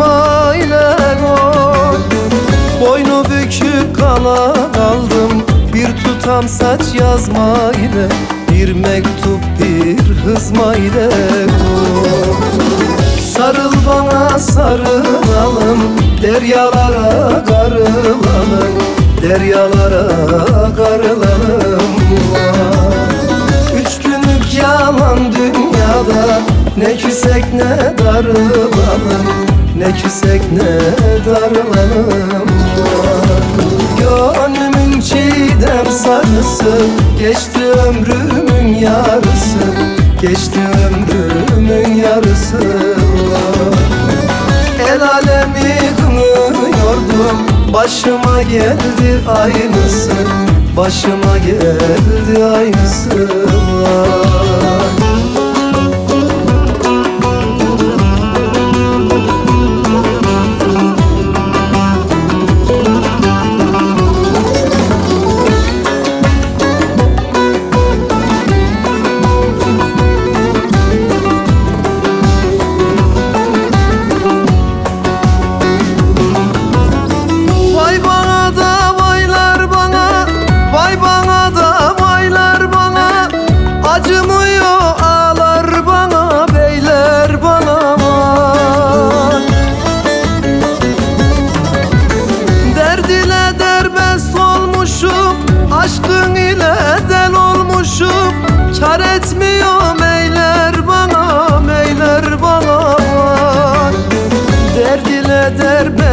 yanıma ile Boynu bükük kala kaldım Bir tutam saç yazma ile Bir mektup bir hızma ile Sarıl bana sarılalım. Deryalara karılalım Deryalara karılalım Üç günlük yalan dünyada Ne küsek ne darılalım. Ne küsek ne darılalım Gönlümün çiğdem sarısı Geçti ömrümün yarısı Geçti ömrümün yarısı El alemi kınıyordum Başıma geldi aynısı Başıma geldi aynısı Vay.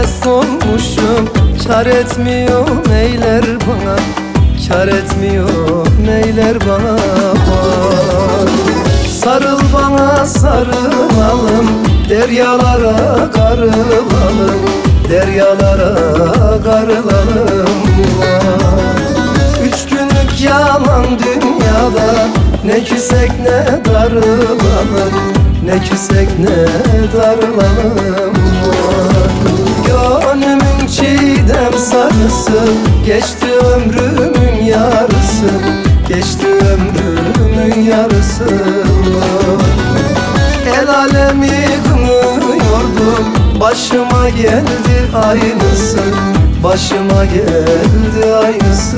Derbest olmuşum Kar etmiyor neyler bana? Kar etmiyor neyler bana. Sarıl bana sarılalım. Deryalara karılalım. Deryalara karılalım. Üç günlük yalan dünyada. Ne küsek ne darılalım. Ne küsek ne darılalım sarısı Geçti ömrümün yarısı. Geçti ömrümün yarısı. El alemi kınıyordum Başıma geldi aynısı. Başıma geldi aynısı